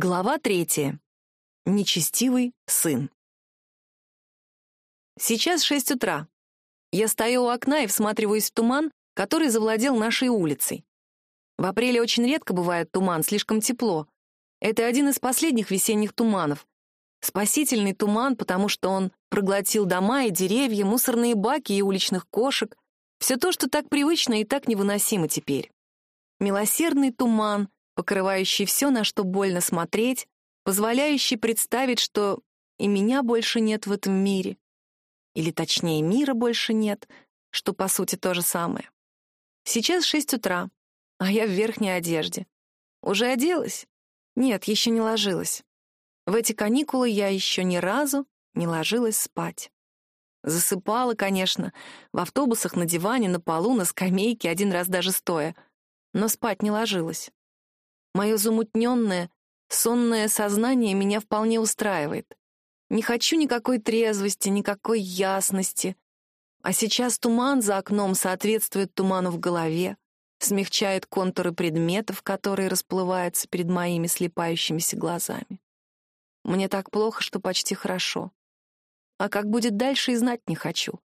Глава третья. Нечестивый сын. Сейчас шесть утра. Я стою у окна и всматриваюсь в туман, который завладел нашей улицей. В апреле очень редко бывает туман, слишком тепло. Это один из последних весенних туманов. Спасительный туман, потому что он проглотил дома и деревья, мусорные баки и уличных кошек. Все то, что так привычно и так невыносимо теперь. Милосердный туман, покрывающий все, на что больно смотреть, позволяющий представить, что и меня больше нет в этом мире. Или точнее, мира больше нет, что по сути то же самое. Сейчас шесть утра, а я в верхней одежде. Уже оделась? Нет, еще не ложилась. В эти каникулы я еще ни разу не ложилась спать. Засыпала, конечно, в автобусах, на диване, на полу, на скамейке, один раз даже стоя, но спать не ложилась. Мое замутненное, сонное сознание меня вполне устраивает. Не хочу никакой трезвости, никакой ясности. А сейчас туман за окном соответствует туману в голове, смягчает контуры предметов, которые расплываются перед моими слепающимися глазами. Мне так плохо, что почти хорошо. А как будет дальше, и знать не хочу.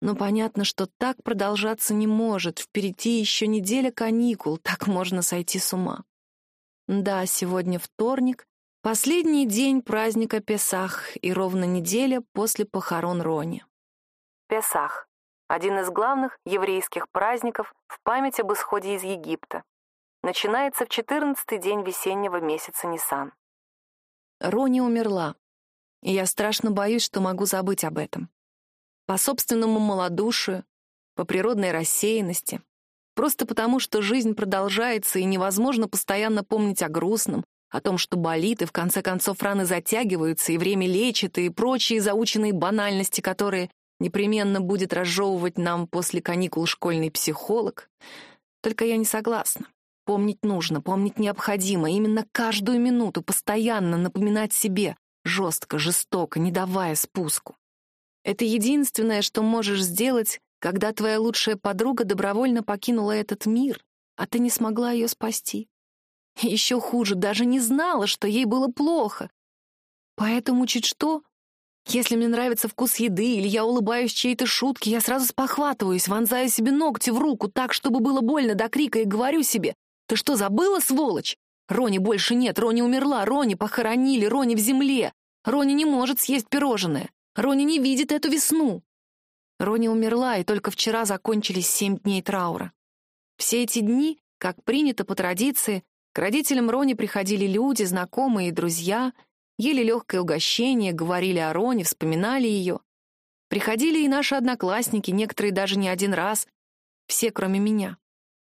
Но понятно, что так продолжаться не может. Впереди еще неделя каникул, так можно сойти с ума. Да, сегодня вторник, последний день праздника Песах и ровно неделя после похорон Рони. Песах — один из главных еврейских праздников в память об исходе из Египта. Начинается в 14-й день весеннего месяца Нисан. Рони умерла, и я страшно боюсь, что могу забыть об этом. По собственному малодушию, по природной рассеянности, Просто потому, что жизнь продолжается, и невозможно постоянно помнить о грустном, о том, что болит, и в конце концов раны затягиваются, и время лечит, и прочие заученные банальности, которые непременно будет разжевывать нам после каникул школьный психолог. Только я не согласна. Помнить нужно, помнить необходимо, именно каждую минуту постоянно напоминать себе, жестко, жестоко, не давая спуску. Это единственное, что можешь сделать, когда твоя лучшая подруга добровольно покинула этот мир, а ты не смогла ее спасти. еще хуже, даже не знала, что ей было плохо. Поэтому чуть что, если мне нравится вкус еды или я улыбаюсь чьей-то шутке, я сразу спохватываюсь, вонзаю себе ногти в руку так, чтобы было больно до крика, и говорю себе, «Ты что, забыла, сволочь? Рони больше нет, Рони умерла, Рони похоронили, Рони в земле. Рони не может съесть пирожное. Рони не видит эту весну. Рони умерла, и только вчера закончились семь дней траура. Все эти дни, как принято по традиции, к родителям Рони приходили люди, знакомые и друзья, ели легкое угощение, говорили о Рони, вспоминали ее. Приходили и наши одноклассники, некоторые даже не один раз, все, кроме меня.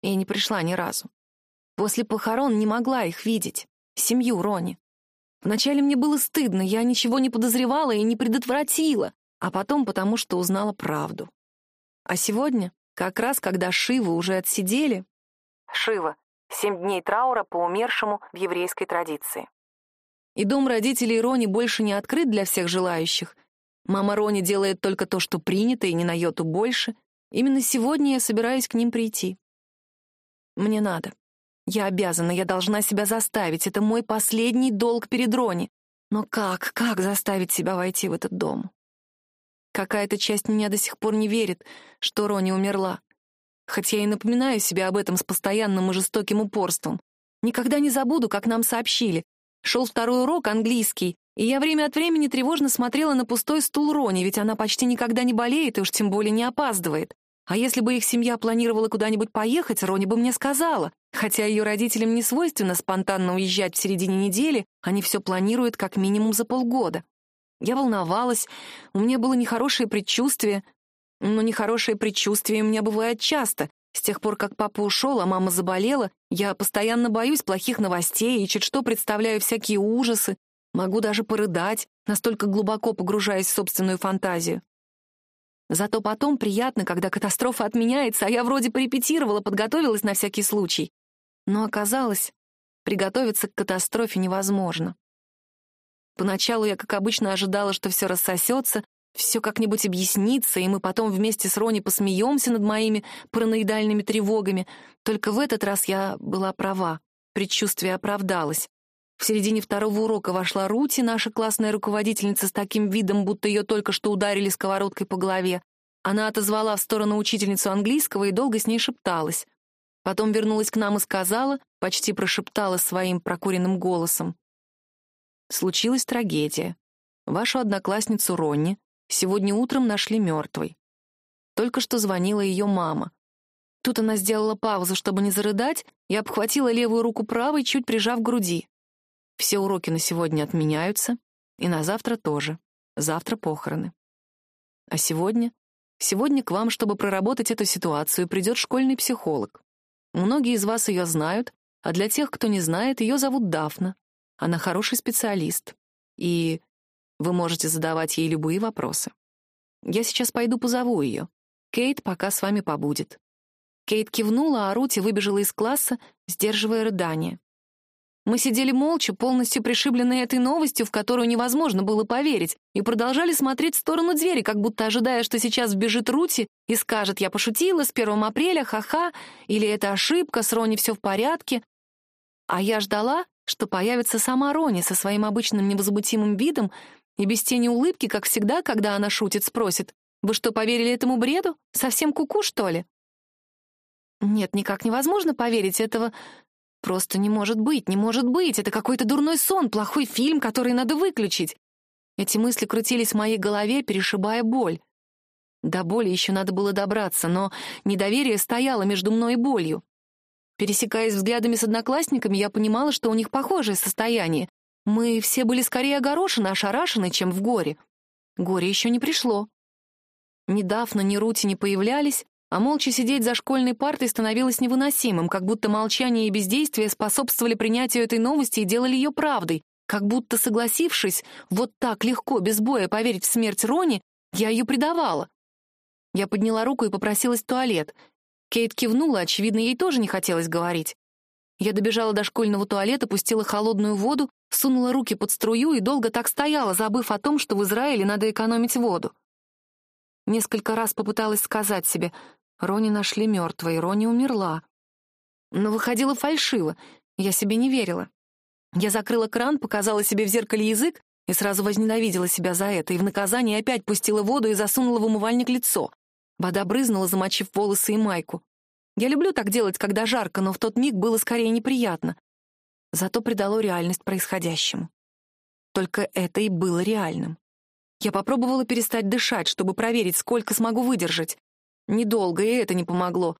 Я не пришла ни разу. После похорон не могла их видеть, семью Рони. Вначале мне было стыдно, я ничего не подозревала и не предотвратила а потом потому, что узнала правду. А сегодня, как раз когда Шивы уже отсидели... Шива — семь дней траура по умершему в еврейской традиции. И дом родителей Рони больше не открыт для всех желающих. Мама Рони делает только то, что принято, и не на йоту больше. Именно сегодня я собираюсь к ним прийти. Мне надо. Я обязана, я должна себя заставить. Это мой последний долг перед Рони. Но как, как заставить себя войти в этот дом? Какая-то часть меня до сих пор не верит, что Рони умерла. Хотя я и напоминаю себе об этом с постоянным и жестоким упорством. Никогда не забуду, как нам сообщили. Шел второй урок, английский, и я время от времени тревожно смотрела на пустой стул Рони, ведь она почти никогда не болеет и уж тем более не опаздывает. А если бы их семья планировала куда-нибудь поехать, Рони бы мне сказала. Хотя ее родителям не свойственно спонтанно уезжать в середине недели, они все планируют как минимум за полгода. Я волновалась, у меня было нехорошее предчувствие. Но нехорошее предчувствие у меня бывает часто. С тех пор, как папа ушел, а мама заболела, я постоянно боюсь плохих новостей и чуть что представляю всякие ужасы. Могу даже порыдать, настолько глубоко погружаясь в собственную фантазию. Зато потом приятно, когда катастрофа отменяется, а я вроде порепетировала, подготовилась на всякий случай. Но оказалось, приготовиться к катастрофе невозможно. Поначалу я, как обычно, ожидала, что все рассосется, все как-нибудь объяснится, и мы потом вместе с Рони посмеемся над моими параноидальными тревогами. Только в этот раз я была права, предчувствие оправдалось. В середине второго урока вошла Рути, наша классная руководительница, с таким видом, будто ее только что ударили сковородкой по голове. Она отозвала в сторону учительницу английского и долго с ней шепталась. Потом вернулась к нам и сказала, почти прошептала своим прокуренным голосом. Случилась трагедия. Вашу одноклассницу Ронни сегодня утром нашли мертвой. Только что звонила ее мама. Тут она сделала паузу, чтобы не зарыдать, и обхватила левую руку правой, чуть прижав к груди. Все уроки на сегодня отменяются, и на завтра тоже. Завтра похороны. А сегодня? Сегодня к вам, чтобы проработать эту ситуацию, придет школьный психолог. Многие из вас ее знают, а для тех, кто не знает, ее зовут Дафна. Она хороший специалист. И вы можете задавать ей любые вопросы. Я сейчас пойду позову ее. Кейт пока с вами побудет. Кейт кивнула, а Рути выбежала из класса, сдерживая рыдание. Мы сидели молча, полностью пришибленные этой новостью, в которую невозможно было поверить, и продолжали смотреть в сторону двери, как будто ожидая, что сейчас вбежит Рути и скажет «Я пошутила, с 1 апреля, ха-ха», или «Это ошибка, с Рони все в порядке». А я ждала, что появится сама Рони со своим обычным невозмутимым видом и без тени улыбки, как всегда, когда она шутит, спросит «Вы что, поверили этому бреду? Совсем куку, -ку, что ли?» Нет, никак невозможно поверить этого Просто не может быть, не может быть. Это какой-то дурной сон, плохой фильм, который надо выключить. Эти мысли крутились в моей голове, перешибая боль. До боли еще надо было добраться, но недоверие стояло между мной и болью. Пересекаясь взглядами с одноклассниками, я понимала, что у них похожее состояние. Мы все были скорее огорошены, ошарашены, чем в горе. Горе еще не пришло. Ни Дафна, ни Рути не появлялись, а молча сидеть за школьной партой становилось невыносимым, как будто молчание и бездействие способствовали принятию этой новости и делали ее правдой, как будто, согласившись вот так легко, без боя поверить в смерть Рони, я ее предавала. Я подняла руку и попросилась в туалет. Кейт кивнула, очевидно, ей тоже не хотелось говорить. Я добежала до школьного туалета, пустила холодную воду, сунула руки под струю и долго так стояла, забыв о том, что в Израиле надо экономить воду. Несколько раз попыталась сказать себе Рони нашли мертвой, Рони умерла. Но выходило фальшиво, я себе не верила. Я закрыла кран, показала себе в зеркале язык и сразу возненавидела себя за это, и в наказание опять пустила воду и засунула в умывальник лицо. Вода брызнула, замочив волосы и майку. Я люблю так делать, когда жарко, но в тот миг было скорее неприятно. Зато придало реальность происходящему. Только это и было реальным. Я попробовала перестать дышать, чтобы проверить, сколько смогу выдержать. Недолго, и это не помогло.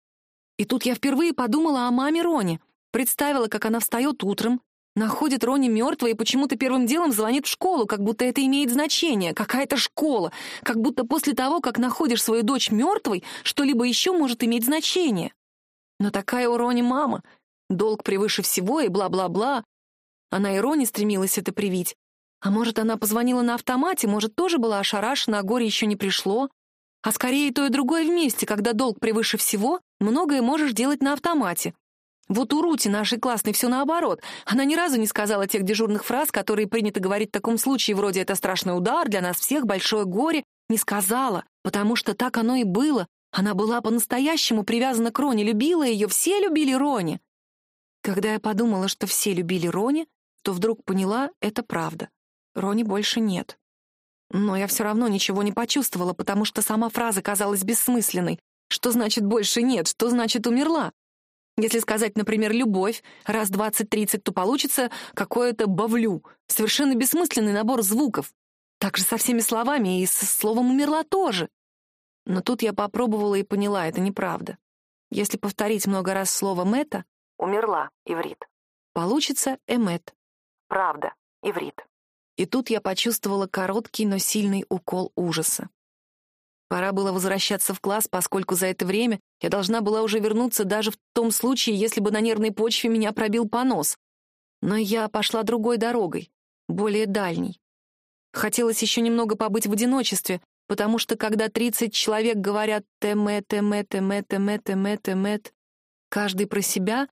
И тут я впервые подумала о маме Рони. Представила, как она встает утром, находит Рони мертвой и почему-то первым делом звонит в школу, как будто это имеет значение. Какая-то школа. Как будто после того, как находишь свою дочь мертвой, что-либо еще может иметь значение. Но такая у Рони мама. Долг превыше всего и бла-бла-бла. Она и Рони стремилась это привить. А может, она позвонила на автомате, может, тоже была ошарашена, а горе еще не пришло а скорее то и другое вместе, когда долг превыше всего, многое можешь делать на автомате. Вот у Рути, нашей классной, все наоборот. Она ни разу не сказала тех дежурных фраз, которые принято говорить в таком случае, вроде «это страшный удар, для нас всех большое горе». Не сказала, потому что так оно и было. Она была по-настоящему привязана к Роне, любила ее, все любили Рони. Когда я подумала, что все любили Рони, то вдруг поняла — это правда. Рони больше нет. Но я все равно ничего не почувствовала, потому что сама фраза казалась бессмысленной. Что значит «больше нет»? Что значит «умерла»? Если сказать, например, «любовь», раз двадцать-тридцать, то получится какое-то «бавлю», совершенно бессмысленный набор звуков. Так же со всеми словами и со словом «умерла» тоже. Но тут я попробовала и поняла, это неправда. Если повторить много раз слово «мета» — «умерла» — иврит, получится «эмет» — «правда» — иврит. И тут я почувствовала короткий, но сильный укол ужаса. Пора было возвращаться в класс, поскольку за это время я должна была уже вернуться даже в том случае, если бы на нервной почве меня пробил понос. Но я пошла другой дорогой, более дальней. Хотелось еще немного побыть в одиночестве, потому что когда 30 человек говорят «темэ, темэ, темэ, темэ, темэ, темэ», каждый про себя,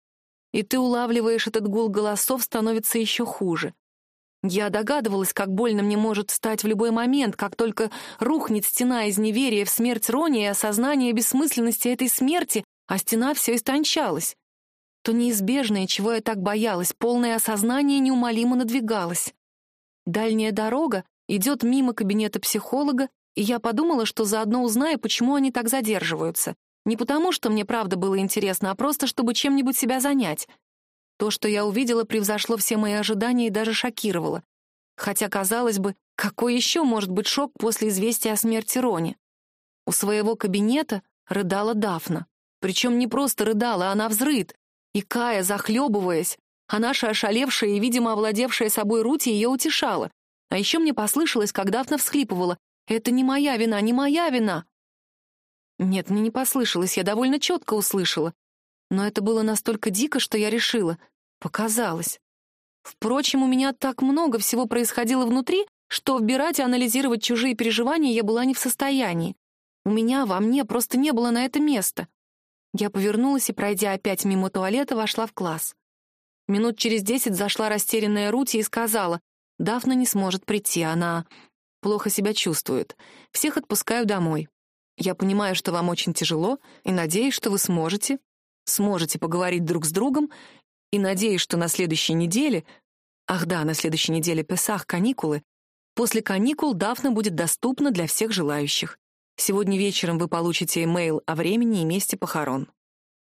и ты улавливаешь этот гул голосов, становится еще хуже. Я догадывалась, как больно мне может стать в любой момент, как только рухнет стена из неверия в смерть Рони и осознание бессмысленности этой смерти, а стена все истончалась. то неизбежное, чего я так боялась, полное осознание неумолимо надвигалось. Дальняя дорога идет мимо кабинета психолога, и я подумала, что заодно узнаю, почему они так задерживаются. Не потому, что мне правда было интересно, а просто, чтобы чем-нибудь себя занять. То, что я увидела, превзошло все мои ожидания и даже шокировало. Хотя, казалось бы, какой еще может быть шок после известия о смерти Рони? У своего кабинета рыдала Дафна. Причем не просто рыдала, она взрыд. И Кая, захлебываясь, а наша ошалевшая и, видимо, овладевшая собой Рути ее утешала. А еще мне послышалось, как Дафна всхлипывала. «Это не моя вина, не моя вина!» Нет, мне не послышалось, я довольно четко услышала. Но это было настолько дико, что я решила. Показалось. Впрочем, у меня так много всего происходило внутри, что вбирать и анализировать чужие переживания я была не в состоянии. У меня во мне просто не было на это места. Я повернулась и, пройдя опять мимо туалета, вошла в класс. Минут через десять зашла растерянная Рути и сказала, «Дафна не сможет прийти, она плохо себя чувствует. Всех отпускаю домой. Я понимаю, что вам очень тяжело, и надеюсь, что вы сможете, сможете поговорить друг с другом, и надеюсь, что на следующей неделе, ах да, на следующей неделе Песах, каникулы, после каникул Дафна будет доступна для всех желающих. Сегодня вечером вы получите имейл о времени и месте похорон.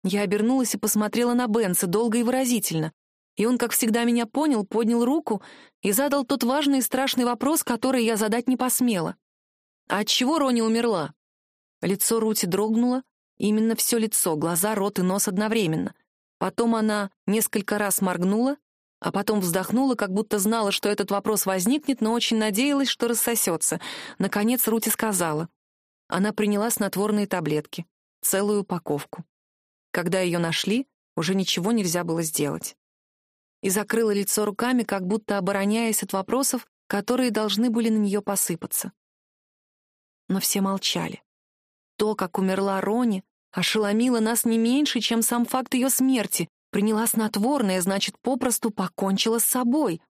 Я обернулась и посмотрела на Бенса долго и выразительно, и он, как всегда, меня понял, поднял руку и задал тот важный и страшный вопрос, который я задать не посмела. «А от Рони умерла?» Лицо Рути дрогнуло, именно все лицо, глаза, рот и нос одновременно. Потом она несколько раз моргнула, а потом вздохнула, как будто знала, что этот вопрос возникнет, но очень надеялась, что рассосется. Наконец Рути сказала. Она приняла снотворные таблетки, целую упаковку. Когда ее нашли, уже ничего нельзя было сделать. И закрыла лицо руками, как будто обороняясь от вопросов, которые должны были на нее посыпаться. Но все молчали. То, как умерла Рони, ошеломило нас не меньше, чем сам факт ее смерти. Приняла снотворное, значит, попросту покончила с собой.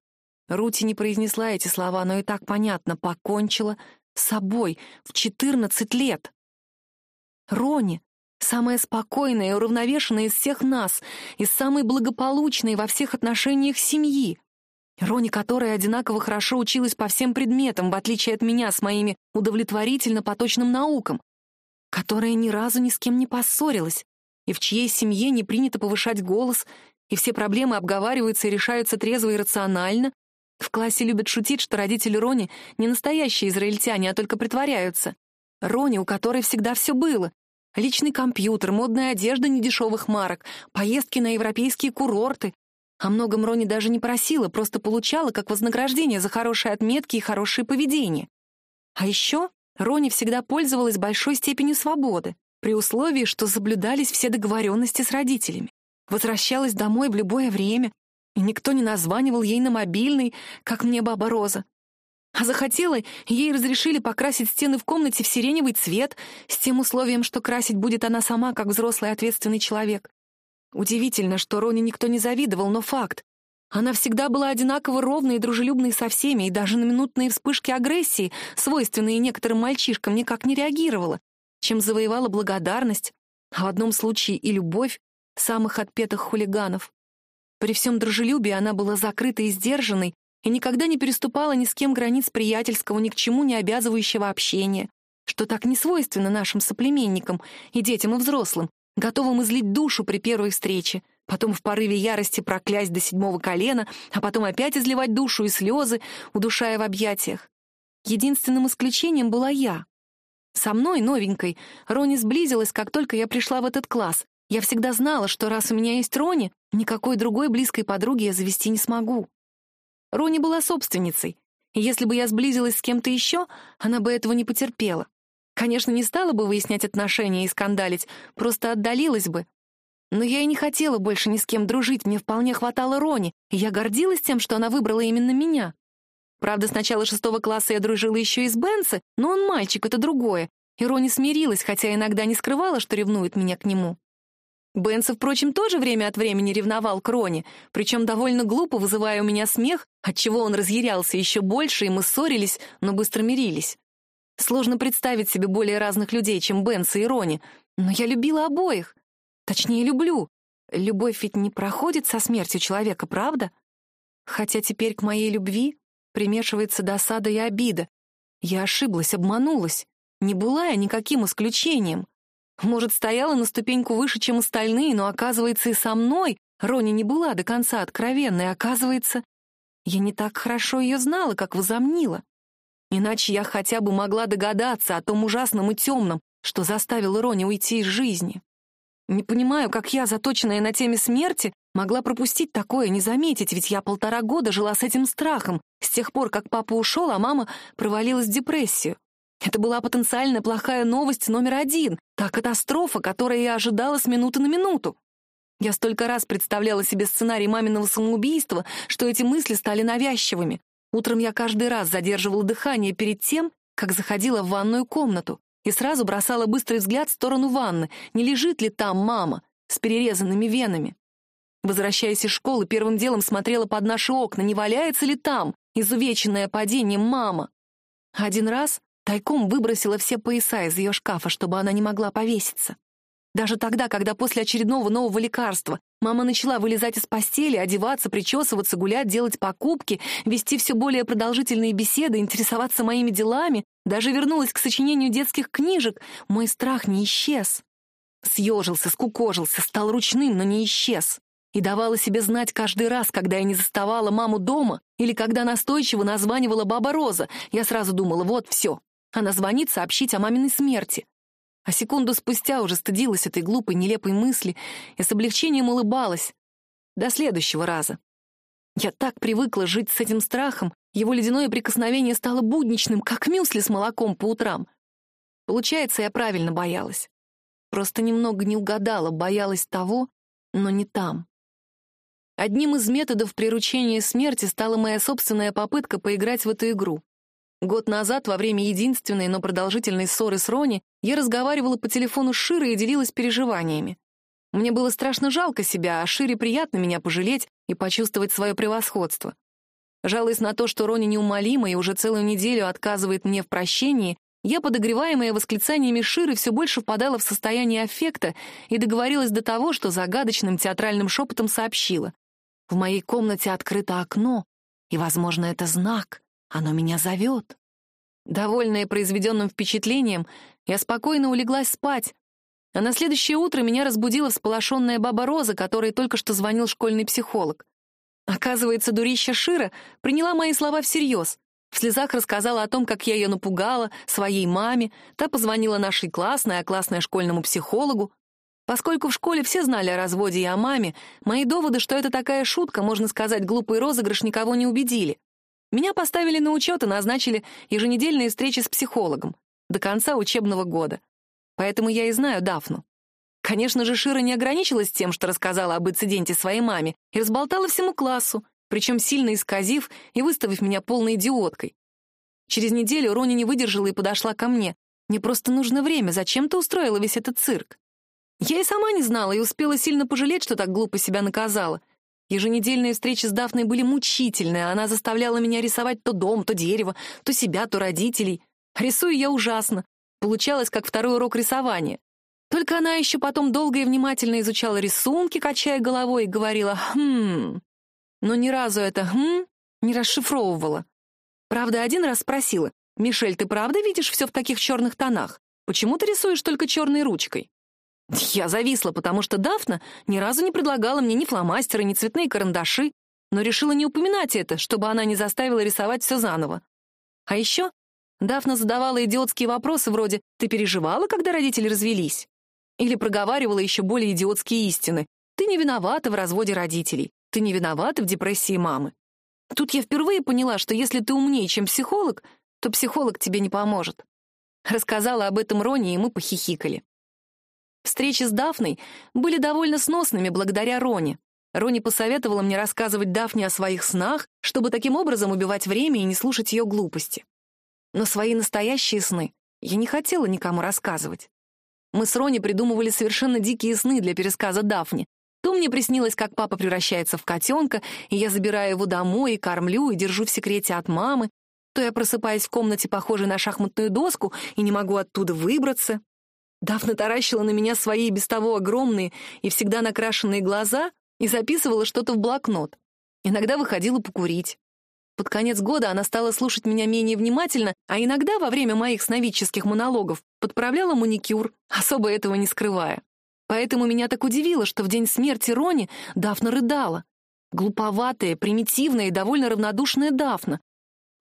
Рути не произнесла эти слова, но и так понятно — покончила собой в 14 лет. Рони, самая спокойная и уравновешенная из всех нас, и самой благополучной во всех отношениях семьи. Рони, которая одинаково хорошо училась по всем предметам, в отличие от меня с моими удовлетворительно поточным наукам, которая ни разу ни с кем не поссорилась, и в чьей семье не принято повышать голос, и все проблемы обговариваются и решаются трезво и рационально, в классе любят шутить, что родители Рони не настоящие израильтяне, а только притворяются. Рони, у которой всегда все было. Личный компьютер, модная одежда недешевых марок, поездки на европейские курорты. О многом Рони даже не просила, просто получала как вознаграждение за хорошие отметки и хорошее поведение. А еще Рони всегда пользовалась большой степенью свободы, при условии, что соблюдались все договоренности с родителями. Возвращалась домой в любое время, и никто не названивал ей на мобильный, как мне баба Роза. А захотела, ей разрешили покрасить стены в комнате в сиреневый цвет, с тем условием, что красить будет она сама, как взрослый ответственный человек. Удивительно, что Роне никто не завидовал, но факт. Она всегда была одинаково ровной и дружелюбной со всеми, и даже на минутные вспышки агрессии, свойственные некоторым мальчишкам, никак не реагировала, чем завоевала благодарность, а в одном случае и любовь самых отпетых хулиганов. При всем дружелюбии она была закрытой и сдержанной и никогда не переступала ни с кем границ приятельского, ни к чему не обязывающего общения, что так не свойственно нашим соплеменникам и детям, и взрослым, готовым излить душу при первой встрече, потом в порыве ярости проклясть до седьмого колена, а потом опять изливать душу и слезы, удушая в объятиях. Единственным исключением была я. Со мной, новенькой, Рони сблизилась, как только я пришла в этот класс, я всегда знала, что раз у меня есть Рони, никакой другой близкой подруги я завести не смогу. Рони была собственницей, и если бы я сблизилась с кем-то еще, она бы этого не потерпела. Конечно, не стала бы выяснять отношения и скандалить, просто отдалилась бы. Но я и не хотела больше ни с кем дружить, мне вполне хватало Рони, и я гордилась тем, что она выбрала именно меня. Правда, с начала шестого класса я дружила еще и с Бенси, но он мальчик, это другое, и Рони смирилась, хотя иногда не скрывала, что ревнует меня к нему. Бенса, впрочем, тоже время от времени ревновал к Роне, причем довольно глупо вызывая у меня смех, отчего он разъярялся еще больше, и мы ссорились, но быстро мирились. Сложно представить себе более разных людей, чем Бенса и Рони, но я любила обоих. Точнее, люблю. любовь ведь не проходит со смертью человека, правда? Хотя теперь к моей любви примешивается досада и обида. Я ошиблась, обманулась. Не была я никаким исключением. Может, стояла на ступеньку выше, чем остальные, но, оказывается, и со мной Рони не была до конца откровенной. Оказывается, я не так хорошо ее знала, как возомнила. Иначе я хотя бы могла догадаться о том ужасном и темном, что заставило Рони уйти из жизни. Не понимаю, как я, заточенная на теме смерти, могла пропустить такое, не заметить, ведь я полтора года жила с этим страхом, с тех пор, как папа ушел, а мама провалилась в депрессию. Это была потенциально плохая новость номер один, та катастрофа, которую я ожидала с минуты на минуту. Я столько раз представляла себе сценарий маминого самоубийства, что эти мысли стали навязчивыми. Утром я каждый раз задерживала дыхание перед тем, как заходила в ванную комнату, и сразу бросала быстрый взгляд в сторону ванны, не лежит ли там мама с перерезанными венами. Возвращаясь из школы, первым делом смотрела под наши окна, не валяется ли там изувеченная падением мама. Один раз Тайком выбросила все пояса из ее шкафа, чтобы она не могла повеситься. Даже тогда, когда после очередного нового лекарства мама начала вылезать из постели, одеваться, причесываться, гулять, делать покупки, вести все более продолжительные беседы, интересоваться моими делами, даже вернулась к сочинению детских книжек, мой страх не исчез. Съежился, скукожился, стал ручным, но не исчез. И давала себе знать каждый раз, когда я не заставала маму дома или когда настойчиво названивала баба Роза. Я сразу думала, вот все, она звонит сообщить о маминой смерти. А секунду спустя уже стыдилась этой глупой, нелепой мысли и с облегчением улыбалась. До следующего раза. Я так привыкла жить с этим страхом, его ледяное прикосновение стало будничным, как мюсли с молоком по утрам. Получается, я правильно боялась. Просто немного не угадала, боялась того, но не там. Одним из методов приручения смерти стала моя собственная попытка поиграть в эту игру. Год назад, во время единственной, но продолжительной ссоры с Рони, я разговаривала по телефону с Широй и делилась переживаниями. Мне было страшно жалко себя, а Шире приятно меня пожалеть и почувствовать свое превосходство. Жалуясь на то, что Рони неумолима и уже целую неделю отказывает мне в прощении, я, подогреваемая восклицаниями Ширы, все больше впадала в состояние аффекта и договорилась до того, что загадочным театральным шепотом сообщила. «В моей комнате открыто окно, и, возможно, это знак. Оно меня зовет. Довольная произведенным впечатлением, я спокойно улеглась спать, а на следующее утро меня разбудила всполошенная баба Роза, которой только что звонил школьный психолог. Оказывается, дурища Шира приняла мои слова всерьез. В слезах рассказала о том, как я ее напугала, своей маме, та позвонила нашей классной, а классная школьному психологу. Поскольку в школе все знали о разводе и о маме, мои доводы, что это такая шутка, можно сказать, глупый розыгрыш, никого не убедили. Меня поставили на учет и назначили еженедельные встречи с психологом до конца учебного года. Поэтому я и знаю Дафну. Конечно же, Шира не ограничилась тем, что рассказала об инциденте своей маме, и разболтала всему классу, причем сильно исказив и выставив меня полной идиоткой. Через неделю Рони не выдержала и подошла ко мне. «Мне просто нужно время, зачем ты устроила весь этот цирк?» Я и сама не знала и успела сильно пожалеть, что так глупо себя наказала. Еженедельные встречи с Дафной были мучительные, она заставляла меня рисовать то дом, то дерево, то себя, то родителей. Рисую я ужасно. Получалось, как второй урок рисования. Только она еще потом долго и внимательно изучала рисунки, качая головой, и говорила «хм». Но ни разу это «хм» не расшифровывала. Правда, один раз спросила «Мишель, ты правда видишь все в таких черных тонах? Почему ты рисуешь только черной ручкой?» Я зависла, потому что Дафна ни разу не предлагала мне ни фломастеры, ни цветные карандаши, но решила не упоминать это, чтобы она не заставила рисовать все заново. А еще Дафна задавала идиотские вопросы вроде «Ты переживала, когда родители развелись?» Или проговаривала еще более идиотские истины «Ты не виновата в разводе родителей, ты не виновата в депрессии мамы». Тут я впервые поняла, что если ты умнее, чем психолог, то психолог тебе не поможет. Рассказала об этом Роне, и мы похихикали. Встречи с Дафной были довольно сносными благодаря Роне. Рони посоветовала мне рассказывать Дафне о своих снах, чтобы таким образом убивать время и не слушать ее глупости. Но свои настоящие сны я не хотела никому рассказывать. Мы с Рони придумывали совершенно дикие сны для пересказа Дафне. То мне приснилось, как папа превращается в котенка, и я забираю его домой и кормлю, и держу в секрете от мамы, то я просыпаюсь в комнате, похожей на шахматную доску, и не могу оттуда выбраться. Дафна таращила на меня свои без того огромные и всегда накрашенные глаза и записывала что-то в блокнот. Иногда выходила покурить. Под конец года она стала слушать меня менее внимательно, а иногда во время моих сновидческих монологов подправляла маникюр, особо этого не скрывая. Поэтому меня так удивило, что в день смерти Рони Дафна рыдала. Глуповатая, примитивная и довольно равнодушная Дафна.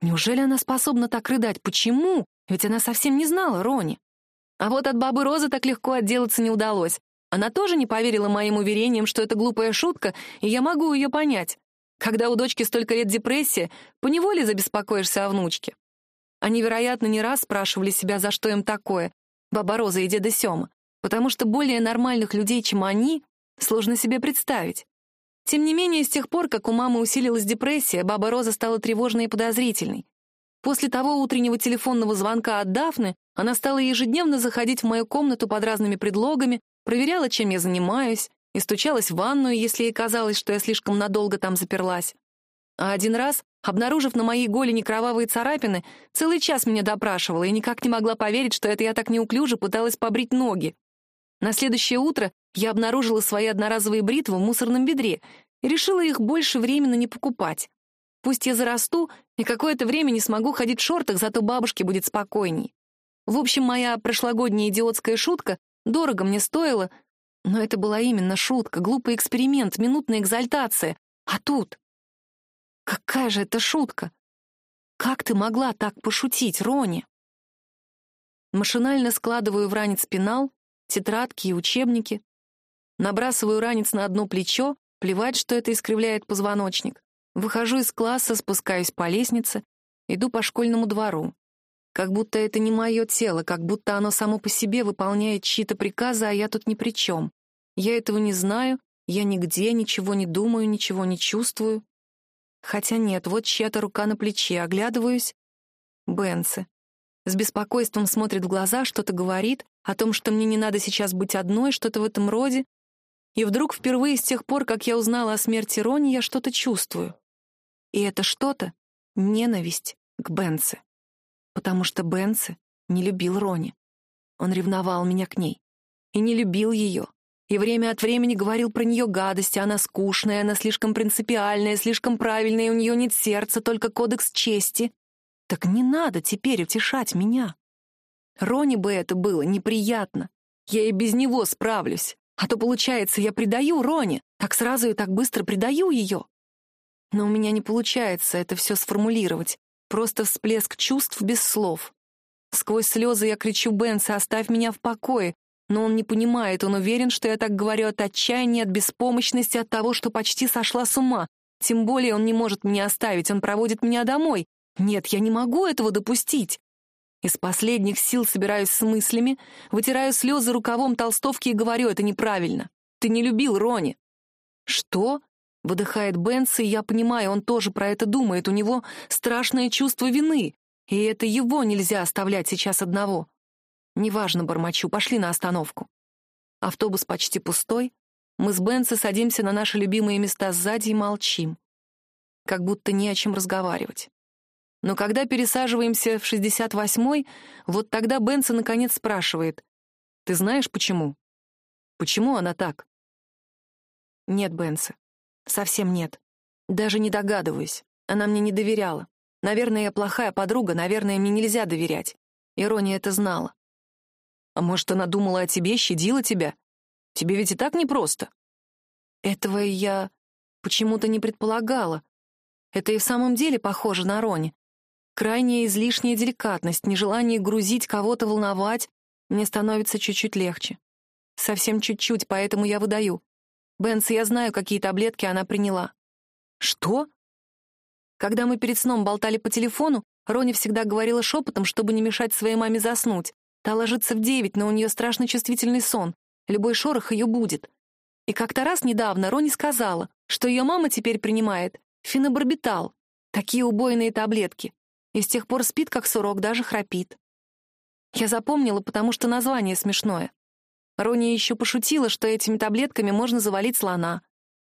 Неужели она способна так рыдать? Почему? Ведь она совсем не знала Рони. А вот от бабы Розы так легко отделаться не удалось. Она тоже не поверила моим уверениям, что это глупая шутка, и я могу ее понять. Когда у дочки столько лет депрессия, поневоле забеспокоишься о внучке. Они, вероятно, не раз спрашивали себя, за что им такое, баба Роза и деда Сёма, потому что более нормальных людей, чем они, сложно себе представить. Тем не менее, с тех пор, как у мамы усилилась депрессия, баба Роза стала тревожной и подозрительной. После того утреннего телефонного звонка от Дафны она стала ежедневно заходить в мою комнату под разными предлогами, проверяла, чем я занимаюсь, и стучалась в ванную, если ей казалось, что я слишком надолго там заперлась. А один раз, обнаружив на моей голени кровавые царапины, целый час меня допрашивала и никак не могла поверить, что это я так неуклюже пыталась побрить ноги. На следующее утро я обнаружила свои одноразовые бритвы в мусорном ведре и решила их больше временно не покупать. Пусть я зарасту и какое-то время не смогу ходить в шортах, зато бабушке будет спокойней. В общем, моя прошлогодняя идиотская шутка дорого мне стоила, но это была именно шутка, глупый эксперимент, минутная экзальтация. А тут... Какая же это шутка? Как ты могла так пошутить, Рони? Машинально складываю в ранец пенал, тетрадки и учебники. Набрасываю ранец на одно плечо, плевать, что это искривляет позвоночник. Выхожу из класса, спускаюсь по лестнице, иду по школьному двору. Как будто это не мое тело, как будто оно само по себе выполняет чьи-то приказы, а я тут ни при чем. Я этого не знаю, я нигде ничего не думаю, ничего не чувствую. Хотя нет, вот чья-то рука на плече, оглядываюсь. Бенси. С беспокойством смотрит в глаза, что-то говорит о том, что мне не надо сейчас быть одной, что-то в этом роде. И вдруг впервые с тех пор, как я узнала о смерти Рони, я что-то чувствую. И это что-то — ненависть к Бенси потому что Бенси не любил Рони. Он ревновал меня к ней. И не любил ее. И время от времени говорил про нее гадости. Она скучная, она слишком принципиальная, слишком правильная, у нее нет сердца, только кодекс чести. Так не надо теперь утешать меня. Рони бы это было неприятно. Я и без него справлюсь. А то, получается, я предаю Рони, так сразу и так быстро предаю ее. Но у меня не получается это все сформулировать. Просто всплеск чувств без слов. Сквозь слезы я кричу Бенса, оставь меня в покое. Но он не понимает, он уверен, что я так говорю от отчаяния, от беспомощности, от того, что почти сошла с ума. Тем более он не может меня оставить, он проводит меня домой. Нет, я не могу этого допустить. Из последних сил собираюсь с мыслями, вытираю слезы рукавом толстовки и говорю, это неправильно. Ты не любил Рони. Что? Выдыхает Бенс, и я понимаю, он тоже про это думает. У него страшное чувство вины, и это его нельзя оставлять сейчас одного. Неважно, бормочу, пошли на остановку. Автобус почти пустой. Мы с Бенси садимся на наши любимые места сзади и молчим. Как будто не о чем разговаривать. Но когда пересаживаемся в 68-й, вот тогда Бенси наконец спрашивает. «Ты знаешь, почему?» «Почему она так?» «Нет, Бенси, Совсем нет. Даже не догадываюсь. Она мне не доверяла. Наверное, я плохая подруга, наверное, мне нельзя доверять. Ирония это знала. А может, она думала о тебе, щадила тебя? Тебе ведь и так непросто. Этого я почему-то не предполагала. Это и в самом деле похоже на Рони. Крайняя излишняя деликатность, нежелание грузить кого-то, волновать. Мне становится чуть-чуть легче. Совсем чуть-чуть, поэтому я выдаю. Бенс, я знаю, какие таблетки она приняла. Что? Когда мы перед сном болтали по телефону, Рони всегда говорила шепотом, чтобы не мешать своей маме заснуть. Та ложится в девять, но у нее страшно чувствительный сон. Любой шорох ее будет. И как-то раз недавно Рони сказала, что ее мама теперь принимает фенобарбитал, такие убойные таблетки, и с тех пор спит как сурок, даже храпит. Я запомнила, потому что название смешное. Рони еще пошутила, что этими таблетками можно завалить слона.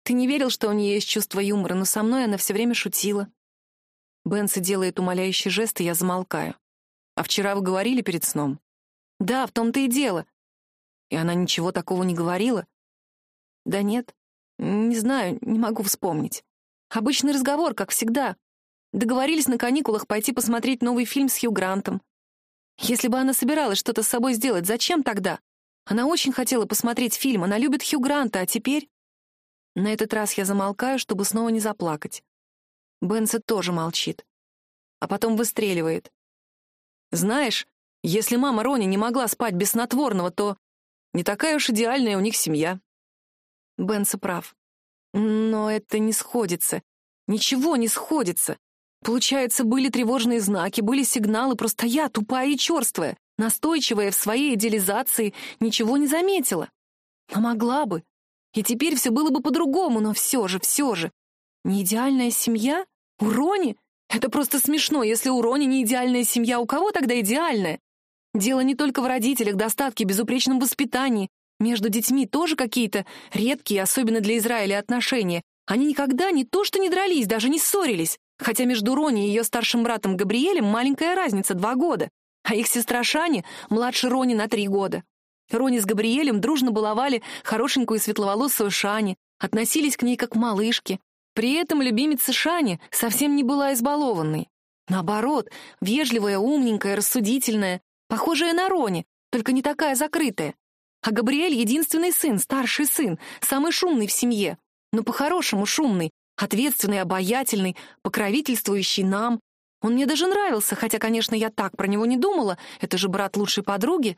Ты не верил, что у нее есть чувство юмора, но со мной она все время шутила. Бенси делает умоляющий жест, и я замолкаю. «А вчера вы говорили перед сном?» «Да, в том-то и дело. И она ничего такого не говорила? Да нет, не знаю, не могу вспомнить. Обычный разговор, как всегда. Договорились на каникулах пойти посмотреть новый фильм с Хью Грантом. Если бы она собиралась что-то с собой сделать, зачем тогда? Она очень хотела посмотреть фильм, она любит Хью Гранта, а теперь... На этот раз я замолкаю, чтобы снова не заплакать. Бенсет тоже молчит. А потом выстреливает. Знаешь, если мама Рони не могла спать без снотворного, то не такая уж идеальная у них семья. Бенса прав. Но это не сходится. Ничего не сходится. Получается, были тревожные знаки, были сигналы, просто я, тупая и черствая, настойчивая в своей идеализации, ничего не заметила. Но могла бы. И теперь все было бы по-другому, но все же, все же. Не идеальная семья? У Рони? Это просто смешно, если у Рони не идеальная семья, у кого тогда идеальная? Дело не только в родителях, достатке, безупречном воспитании. Между детьми тоже какие-то редкие, особенно для Израиля, отношения. Они никогда не то что не дрались, даже не ссорились. Хотя между Рони и ее старшим братом Габриэлем маленькая разница — два года. А их сестра Шани младше Рони на три года. Рони с Габриэлем дружно баловали хорошенькую светловолосую Шани, относились к ней как к малышке. При этом любимица Шани совсем не была избалованной. Наоборот, вежливая, умненькая, рассудительная, похожая на Рони, только не такая закрытая. А Габриэль — единственный сын, старший сын, самый шумный в семье. Но по-хорошему шумный, ответственный, обаятельный, покровительствующий нам. Он мне даже нравился, хотя, конечно, я так про него не думала, это же брат лучшей подруги.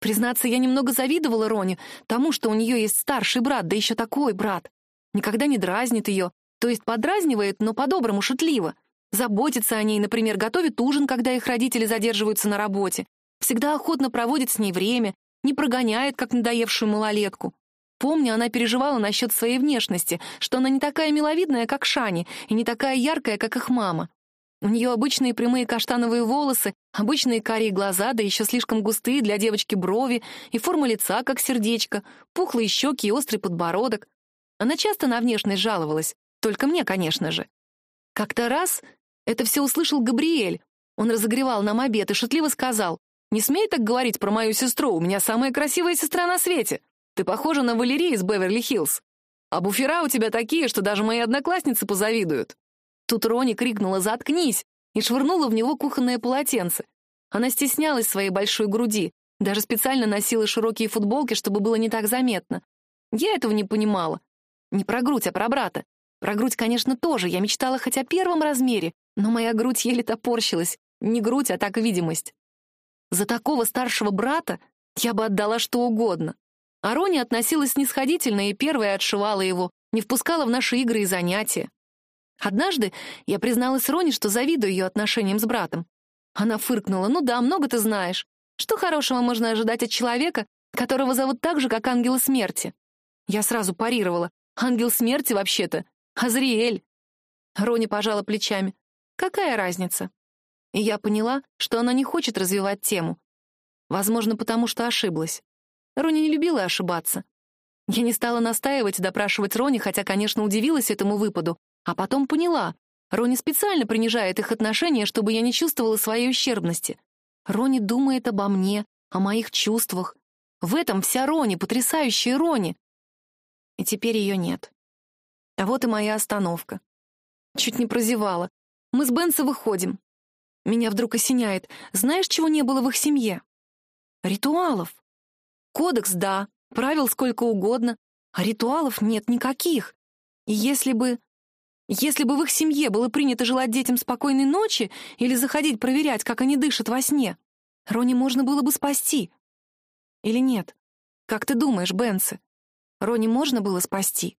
Признаться, я немного завидовала Роне, тому, что у нее есть старший брат, да еще такой брат. Никогда не дразнит ее, то есть подразнивает, но по-доброму, шутливо. Заботится о ней, например, готовит ужин, когда их родители задерживаются на работе. Всегда охотно проводит с ней время, не прогоняет, как надоевшую малолетку. Помню, она переживала насчет своей внешности, что она не такая миловидная, как Шани, и не такая яркая, как их мама. У нее обычные прямые каштановые волосы, обычные карие глаза, да еще слишком густые для девочки брови, и форма лица, как сердечко, пухлые щеки и острый подбородок. Она часто на внешность жаловалась, только мне, конечно же. Как-то раз это все услышал Габриэль. Он разогревал нам обед и шутливо сказал, «Не смей так говорить про мою сестру, у меня самая красивая сестра на свете. Ты похожа на Валерии из Беверли-Хиллз. А буфера у тебя такие, что даже мои одноклассницы позавидуют». Тут Рони крикнула «Заткнись!» и швырнула в него кухонное полотенце. Она стеснялась своей большой груди, даже специально носила широкие футболки, чтобы было не так заметно. Я этого не понимала. Не про грудь, а про брата. Про грудь, конечно, тоже. Я мечтала хоть о первом размере, но моя грудь еле топорщилась. Не грудь, а так видимость. За такого старшего брата я бы отдала что угодно. А Рони относилась снисходительно и первая отшивала его, не впускала в наши игры и занятия. Однажды я призналась Рони, что завидую ее отношениям с братом. Она фыркнула. «Ну да, много ты знаешь. Что хорошего можно ожидать от человека, которого зовут так же, как ангела смерти?» Я сразу парировала. «Ангел смерти, вообще-то. Азриэль». Рони пожала плечами. «Какая разница?» И я поняла, что она не хочет развивать тему. Возможно, потому что ошиблась. Рони не любила ошибаться. Я не стала настаивать и допрашивать Рони, хотя, конечно, удивилась этому выпаду, а потом поняла. Рони специально принижает их отношения, чтобы я не чувствовала своей ущербности. Рони думает обо мне, о моих чувствах. В этом вся Рони, потрясающая Рони. И теперь ее нет. А вот и моя остановка. Чуть не прозевала. Мы с Бенса выходим. Меня вдруг осеняет. Знаешь, чего не было в их семье? Ритуалов. Кодекс — да, правил сколько угодно, а ритуалов нет никаких. И если бы... Если бы в их семье было принято желать детям спокойной ночи или заходить проверять, как они дышат во сне, Рони можно было бы спасти. Или нет? Как ты думаешь, Бенси? Рони можно было спасти?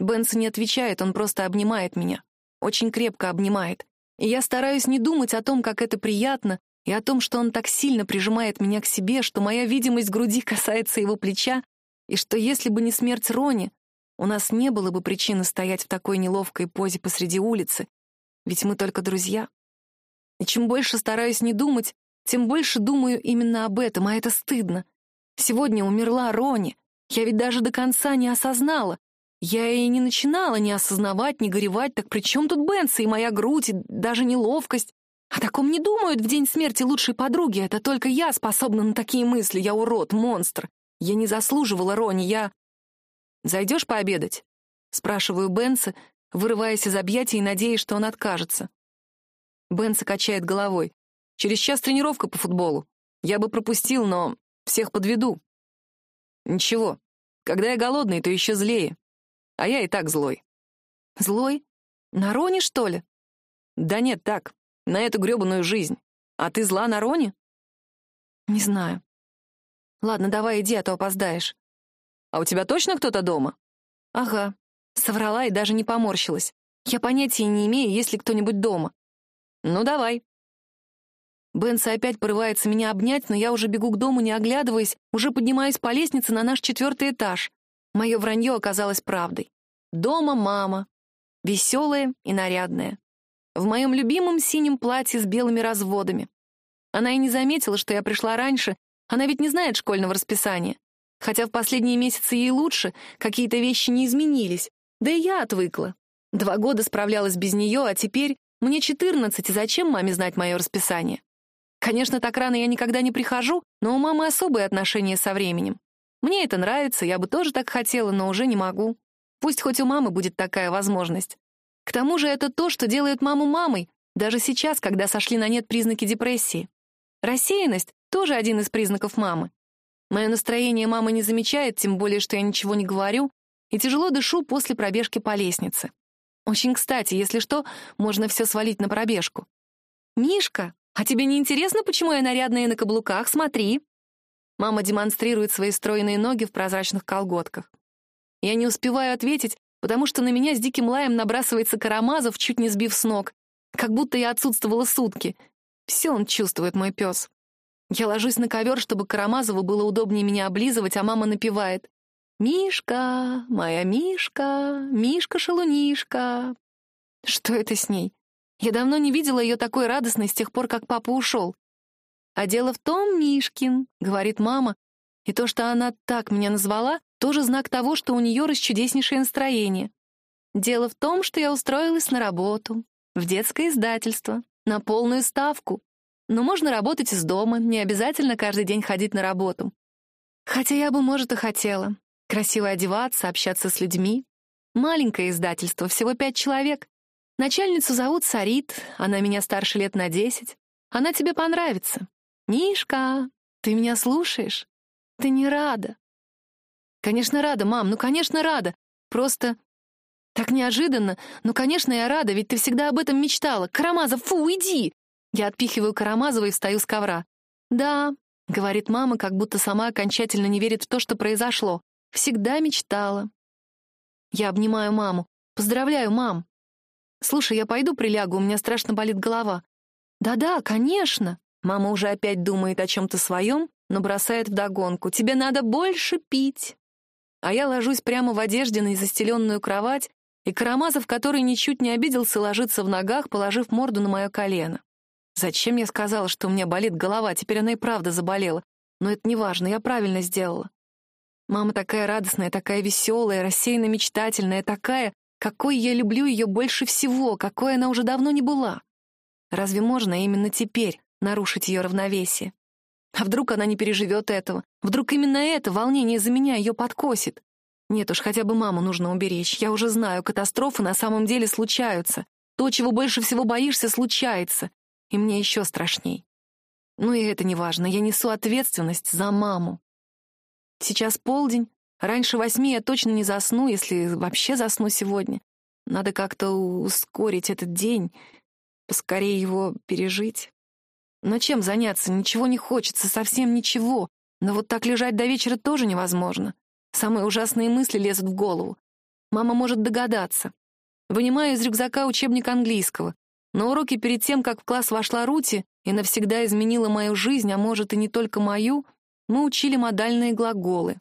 Бенси не отвечает, он просто обнимает меня. Очень крепко обнимает. И я стараюсь не думать о том, как это приятно, и о том, что он так сильно прижимает меня к себе, что моя видимость груди касается его плеча, и что если бы не смерть Рони, у нас не было бы причины стоять в такой неловкой позе посреди улицы, ведь мы только друзья. И чем больше стараюсь не думать, тем больше думаю именно об этом, а это стыдно. Сегодня умерла Рони. Я ведь даже до конца не осознала. Я и не начинала ни осознавать, ни горевать, так при чем тут Бенси и моя грудь, и даже неловкость? О таком не думают в день смерти лучшей подруги, это только я способна на такие мысли, я урод, монстр. Я не заслуживала Рони, я... «Зайдешь пообедать?» — спрашиваю Бенса, вырываясь из объятий и надеясь, что он откажется. Бенса качает головой. «Через час тренировка по футболу. Я бы пропустил, но всех подведу». «Ничего. Когда я голодный, то еще злее. А я и так злой». «Злой? На Рони, что ли?» «Да нет, так. На эту грёбаную жизнь. А ты зла на Рони?» «Не знаю. Ладно, давай иди, а то опоздаешь». «А у тебя точно кто-то дома?» «Ага». Соврала и даже не поморщилась. Я понятия не имею, есть ли кто-нибудь дома. «Ну, давай». Бенса опять порывается меня обнять, но я уже бегу к дому, не оглядываясь, уже поднимаюсь по лестнице на наш четвертый этаж. Мое вранье оказалось правдой. Дома мама. Веселая и нарядная. В моем любимом синем платье с белыми разводами. Она и не заметила, что я пришла раньше, она ведь не знает школьного расписания. Хотя в последние месяцы ей лучше, какие-то вещи не изменились. Да и я отвыкла. Два года справлялась без нее, а теперь мне 14, и зачем маме знать мое расписание? Конечно, так рано я никогда не прихожу, но у мамы особые отношения со временем. Мне это нравится, я бы тоже так хотела, но уже не могу. Пусть хоть у мамы будет такая возможность. К тому же это то, что делает маму мамой, даже сейчас, когда сошли на нет признаки депрессии. Рассеянность — тоже один из признаков мамы. Мое настроение мама не замечает, тем более, что я ничего не говорю, и тяжело дышу после пробежки по лестнице. Очень кстати, если что, можно все свалить на пробежку. «Мишка, а тебе не интересно, почему я нарядная на каблуках? Смотри!» Мама демонстрирует свои стройные ноги в прозрачных колготках. Я не успеваю ответить, потому что на меня с диким лаем набрасывается Карамазов, чуть не сбив с ног. Как будто я отсутствовала сутки. Все он чувствует, мой пес. Я ложусь на ковер, чтобы Карамазову было удобнее меня облизывать, а мама напевает. «Мишка, моя Мишка, Мишка-шалунишка». Что это с ней? Я давно не видела ее такой радостной с тех пор, как папа ушел. «А дело в том, Мишкин», — говорит мама, и то, что она так меня назвала, тоже знак того, что у нее расчудеснейшее настроение. Дело в том, что я устроилась на работу, в детское издательство, на полную ставку. Но можно работать из дома, не обязательно каждый день ходить на работу. Хотя я бы, может, и хотела. Красиво одеваться, общаться с людьми. Маленькое издательство, всего пять человек. Начальницу зовут Сарит, она меня старше лет на десять. Она тебе понравится. Мишка, ты меня слушаешь? Ты не рада? Конечно, рада, мам, ну, конечно, рада. Просто так неожиданно. Ну, конечно, я рада, ведь ты всегда об этом мечтала. Карамазов, фу, уйди! Я отпихиваю Карамазова и встаю с ковра. Да, — говорит мама, как будто сама окончательно не верит в то, что произошло. Всегда мечтала. Я обнимаю маму. Поздравляю, мам. Слушай, я пойду прилягу, у меня страшно болит голова. Да-да, конечно. Мама уже опять думает о чем-то своем, но бросает вдогонку. Тебе надо больше пить. А я ложусь прямо в одежде на застеленную кровать, и Карамазов, который ничуть не обиделся, ложится в ногах, положив морду на мое колено. Зачем я сказала, что у меня болит голова? Теперь она и правда заболела. Но это не важно, я правильно сделала. Мама такая радостная, такая веселая, рассеянно мечтательная, такая, какой я люблю ее больше всего, какой она уже давно не была. Разве можно именно теперь нарушить ее равновесие? А вдруг она не переживет этого? Вдруг именно это волнение за меня ее подкосит? Нет уж, хотя бы маму нужно уберечь. Я уже знаю, катастрофы на самом деле случаются. То, чего больше всего боишься, случается. И мне еще страшней. Ну и это не важно. Я несу ответственность за маму. Сейчас полдень. Раньше восьми я точно не засну, если вообще засну сегодня. Надо как-то ускорить этот день, поскорее его пережить. Но чем заняться? Ничего не хочется, совсем ничего. Но вот так лежать до вечера тоже невозможно. Самые ужасные мысли лезут в голову. Мама может догадаться. Вынимаю из рюкзака учебник английского. На уроке перед тем, как в класс вошла Рути и навсегда изменила мою жизнь, а может и не только мою, мы учили модальные глаголы.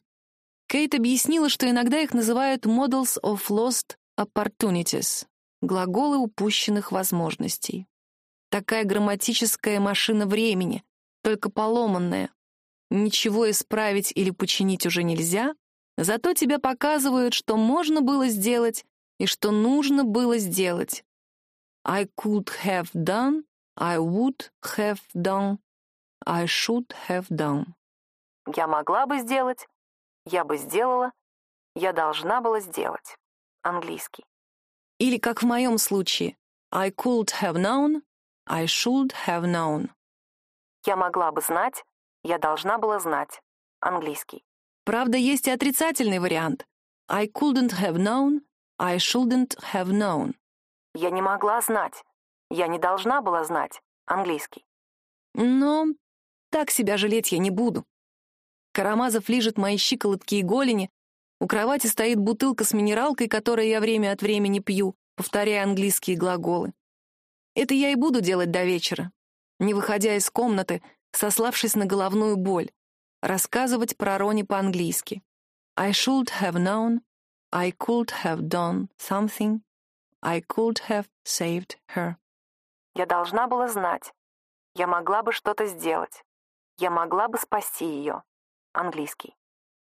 Кейт объяснила, что иногда их называют models of lost opportunities — глаголы упущенных возможностей. Такая грамматическая машина времени, только поломанная. Ничего исправить или починить уже нельзя, зато тебе показывают, что можно было сделать и что нужно было сделать. I could have done, I would have done, I should have done. Я могла бы сделать, Я бы сделала. Я должна была сделать. Английский. Или, как в моем случае, I could have known, I should have known. Я могла бы знать. Я должна была знать. Английский. Правда, есть и отрицательный вариант. I couldn't have known, I shouldn't have known. Я не могла знать. Я не должна была знать. Английский. Но так себя жалеть я не буду. Карамазов лижет мои щиколотки и голени. У кровати стоит бутылка с минералкой, которую я время от времени пью, повторяя английские глаголы. Это я и буду делать до вечера, не выходя из комнаты, сославшись на головную боль, рассказывать про Рони по-английски. I should have known, I could have done something, I could have saved her. Я должна была знать. Я могла бы что-то сделать. Я могла бы спасти ее. Английский.